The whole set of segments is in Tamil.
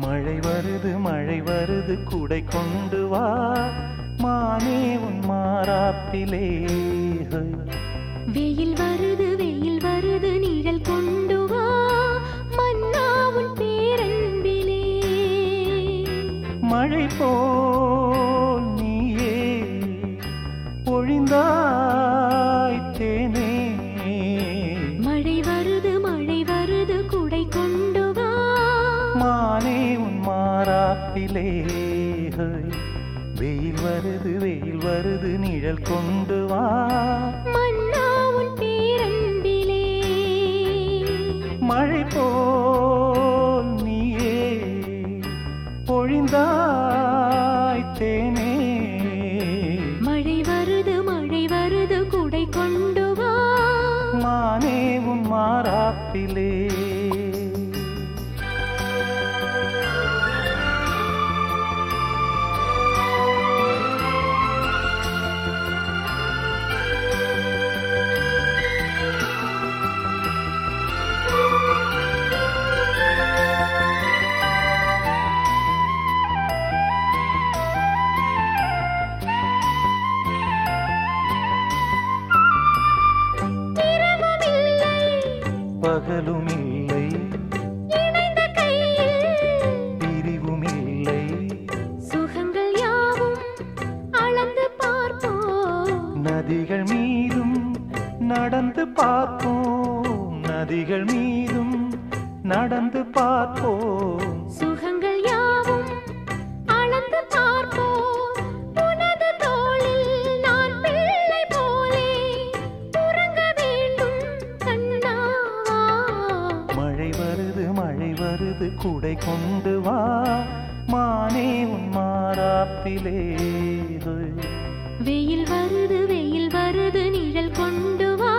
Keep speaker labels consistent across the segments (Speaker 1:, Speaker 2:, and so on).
Speaker 1: மழை வருது மழை வருது குடை கொண்டு வா மானே உன் மாறாப்பிலே
Speaker 2: வெயில் வருது வெயில் வருது நிழல் கொண்டு வா. மன்னா உன் பேரன்பிலே.
Speaker 1: மழை போல் நீயே பொழிந்தாய் தேனே.
Speaker 2: மழை வருது மழை வருது குடை கொண்டு வா.
Speaker 1: மானே உன் மாறாப்பிலே. வெயில் வருது வெயில் வருது நிழல் கொண்டு வா. பொழிந்தாய் தேனே.
Speaker 2: மழை வருது மழை வருது குடை கொண்டு வா.
Speaker 1: மானே உன் மாறாப்பிலே. பகலும் இல்லை பிரிவும் இல்லை
Speaker 2: சுகங்கள் யாவும் அளந்து பார்ப்போம்.
Speaker 1: நதிகள் மீதும் நடந்து பார்ப்போம். நதிகள் மீதும் நடந்து பார்ப்போம்.
Speaker 2: சுகங்கள் யாவும் அளந்து பார்ப்போம்.
Speaker 1: மழை வருது குடை கொண்டு வா. மானே உன் மாறாப்பிலே
Speaker 2: வெயில் வருது வெயில் வருது நிழல் கொண்டு வா.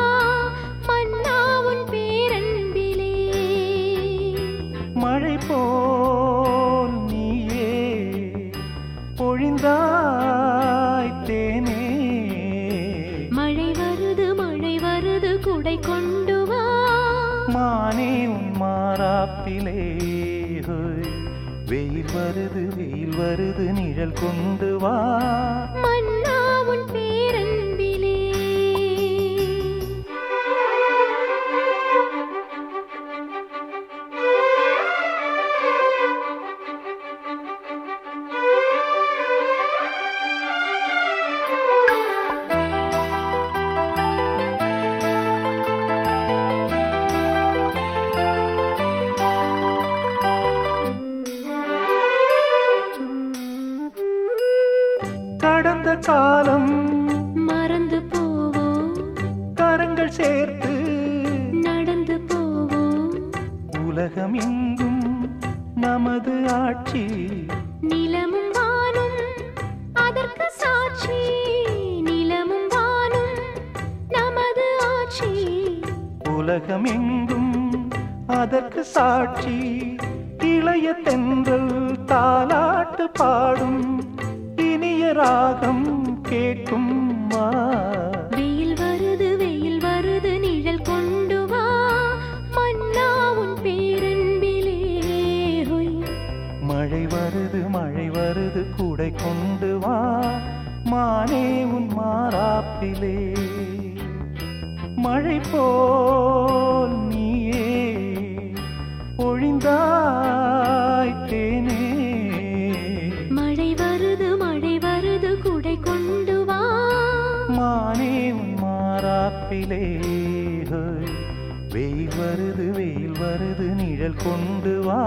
Speaker 2: மன்னா உன் பேரன்பிலே.
Speaker 1: மழை போல் நீயே பொழிந்தாய் தேனே.
Speaker 2: மழை வருது மழை வருது குடை கொண்டு
Speaker 1: மானே உன் மாறாப்பிலே. வெயில் வருது வெயில் வருது நிழல் கொண்டு வா. காலம்
Speaker 2: மறந்து போவோம்.
Speaker 1: கரங்கள் சேர்த்து
Speaker 2: நடந்து போவோம்.
Speaker 1: உலகம் எங்கும் நமது ஆட்சி
Speaker 2: நிலமும் வானும் அதற்கு சாட்சி நிலமும் வானும் நமது ஆட்சி
Speaker 1: உலகம் எங்கும் அதற்கு சாட்சி. இளைய தென்றல் தாலாட்டு பாடும். ராகம் கேட்கும்
Speaker 2: வெயில் வருது வெயில் வருது நிழல் கொண்டு வா. மன்னா உன் பேரன்பிலே.
Speaker 1: மழை வருது மழை வருது கூடை கொண்டு வா. மானே உன் மாறாப்பிலே. மழை போல் நீயே. பொழிந்தாய் தேனே.
Speaker 2: மழை வருது
Speaker 1: மாறாப்பிலே வெயில் வருது வெயில் வருது நிழல் கொண்டு வா.